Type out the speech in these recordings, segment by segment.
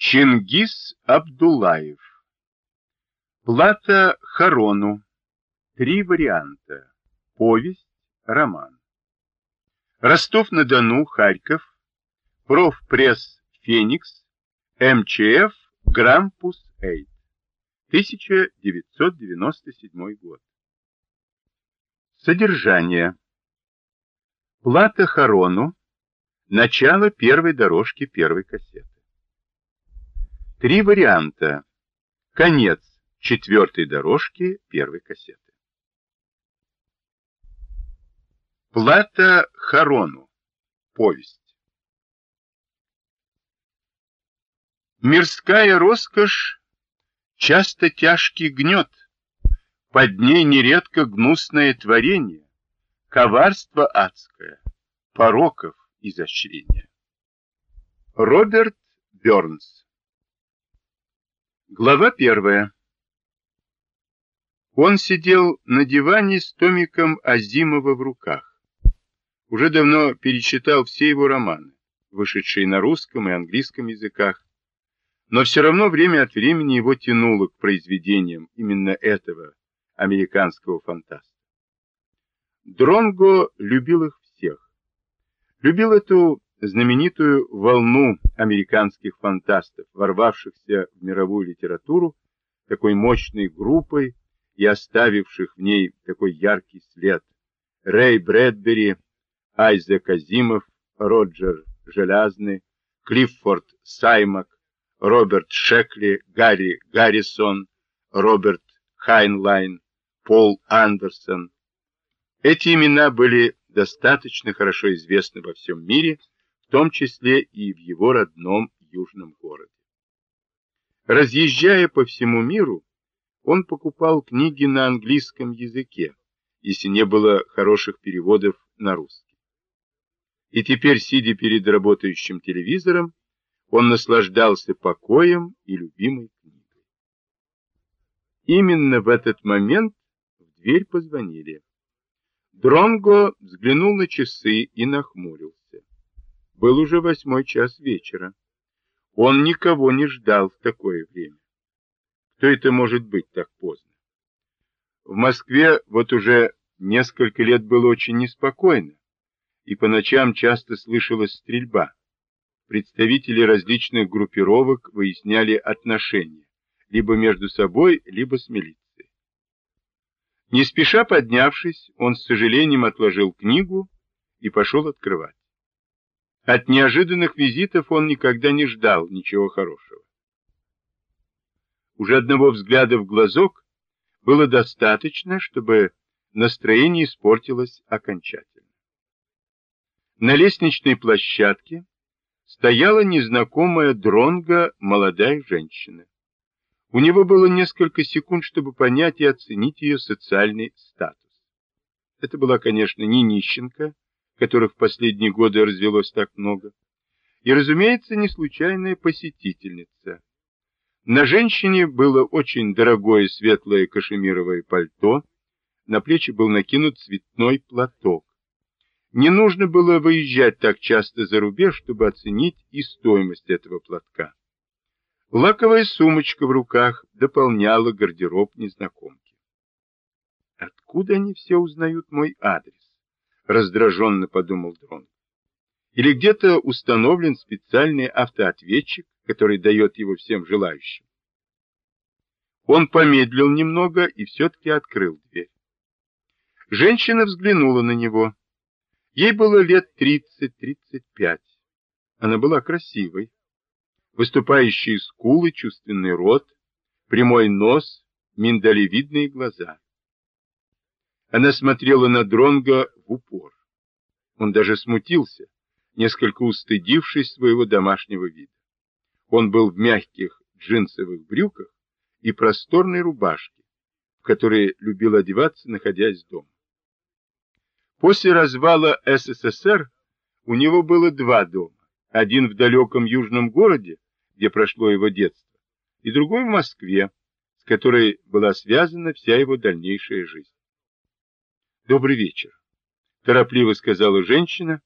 Чингис Абдулаев. Плата Харону. Три варианта. Повесть, роман. Ростов-на-Дону, Харьков. Профпресс Феникс. МЧФ Грампус Эйт. 1997 год. Содержание. Плата Харону. Начало первой дорожки первой кассеты. Три варианта. Конец четвертой дорожки первой кассеты. Плата Харону. Повесть. Мирская роскошь часто тяжкий гнет, под ней нередко гнусное творение, коварство адское, пороков изощрения. Роберт Бёрнс Глава первая. Он сидел на диване с томиком Азимова в руках. Уже давно перечитал все его романы, вышедшие на русском и английском языках, но все равно время от времени его тянуло к произведениям именно этого американского фантаста. Дронго любил их всех. Любил эту знаменитую волну американских фантастов, ворвавшихся в мировую литературу такой мощной группой и оставивших в ней такой яркий след. Рэй Брэдбери, Айзек Азимов, Роджер Желязный, Клиффорд Саймак, Роберт Шекли, Гарри Гаррисон, Роберт Хайнлайн, Пол Андерсон. Эти имена были достаточно хорошо известны во всем мире, в том числе и в его родном южном городе. Разъезжая по всему миру, он покупал книги на английском языке, если не было хороших переводов на русский. И теперь, сидя перед работающим телевизором, он наслаждался покоем и любимой книгой. Именно в этот момент в дверь позвонили. Дронго взглянул на часы и нахмурился. Был уже восьмой час вечера. Он никого не ждал в такое время. Кто это может быть так поздно? В Москве вот уже несколько лет было очень неспокойно, и по ночам часто слышалась стрельба. Представители различных группировок выясняли отношения, либо между собой, либо с милицией. Не спеша поднявшись, он с сожалением отложил книгу и пошел открывать. От неожиданных визитов он никогда не ждал ничего хорошего. Уже одного взгляда в глазок было достаточно, чтобы настроение испортилось окончательно. На лестничной площадке стояла незнакомая дронга молодая женщина. У него было несколько секунд, чтобы понять и оценить ее социальный статус. Это была, конечно, не нищенка, которых в последние годы развелось так много, и, разумеется, не случайная посетительница. На женщине было очень дорогое светлое кашемировое пальто, на плечи был накинут цветной платок. Не нужно было выезжать так часто за рубеж, чтобы оценить и стоимость этого платка. Лаковая сумочка в руках дополняла гардероб незнакомки. Откуда они все узнают мой адрес? Раздраженно подумал Дрон. Или где-то установлен специальный автоответчик, который дает его всем желающим. Он помедлил немного и все-таки открыл дверь. Женщина взглянула на него. Ей было лет 30-35. Она была красивой. Выступающие скулы, чувственный рот, прямой нос, миндалевидные глаза. Она смотрела на Дронга в упор. Он даже смутился, несколько устыдившись своего домашнего вида. Он был в мягких джинсовых брюках и просторной рубашке, в которой любил одеваться, находясь дома. После развала СССР у него было два дома. Один в далеком южном городе, где прошло его детство, и другой в Москве, с которой была связана вся его дальнейшая жизнь. Добрый вечер, торопливо сказала женщина.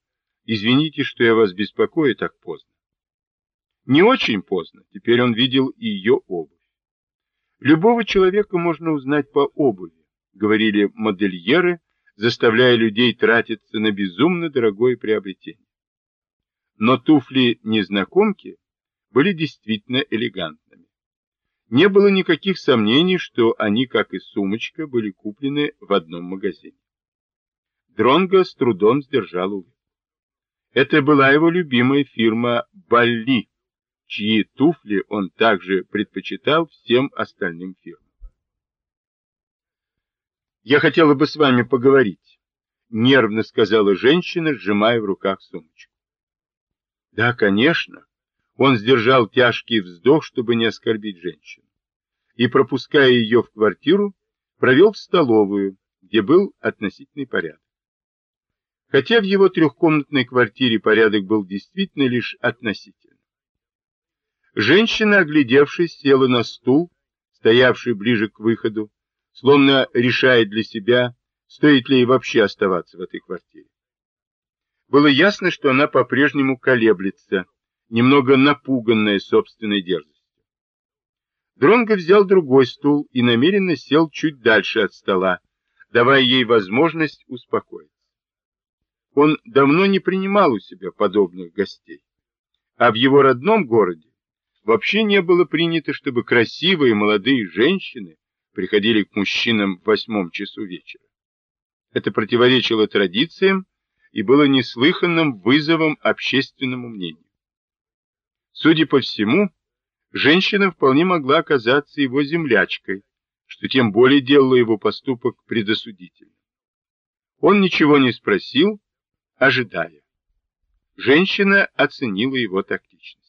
Извините, что я вас беспокою так поздно. Не очень поздно, теперь он видел и ее обувь. Любого человека можно узнать по обуви, говорили модельеры, заставляя людей тратиться на безумно дорогое приобретение. Но туфли незнакомки были действительно элегантными. Не было никаких сомнений, что они, как и сумочка, были куплены в одном магазине. Дронго с трудом сдержал улыбку. Это была его любимая фирма «Балли», чьи туфли он также предпочитал всем остальным фирмам. «Я хотела бы с вами поговорить», — нервно сказала женщина, сжимая в руках сумочку. «Да, конечно». Он сдержал тяжкий вздох, чтобы не оскорбить женщину. И, пропуская ее в квартиру, провел в столовую, где был относительный порядок. Хотя в его трехкомнатной квартире порядок был действительно лишь относительный. Женщина, оглядевшись, села на стул, стоявший ближе к выходу, словно решая для себя, стоит ли ей вообще оставаться в этой квартире. Было ясно, что она по-прежнему колеблется, немного напуганная собственной дерзостью. Дронго взял другой стул и намеренно сел чуть дальше от стола, давая ей возможность успокоиться. Он давно не принимал у себя подобных гостей. А в его родном городе вообще не было принято, чтобы красивые молодые женщины приходили к мужчинам в восьмом часу вечера. Это противоречило традициям и было неслыханным вызовом общественному мнению. Судя по всему, женщина вполне могла оказаться его землячкой, что тем более делало его поступок предосудительным. Он ничего не спросил, ожидая. Женщина оценила его тактичность.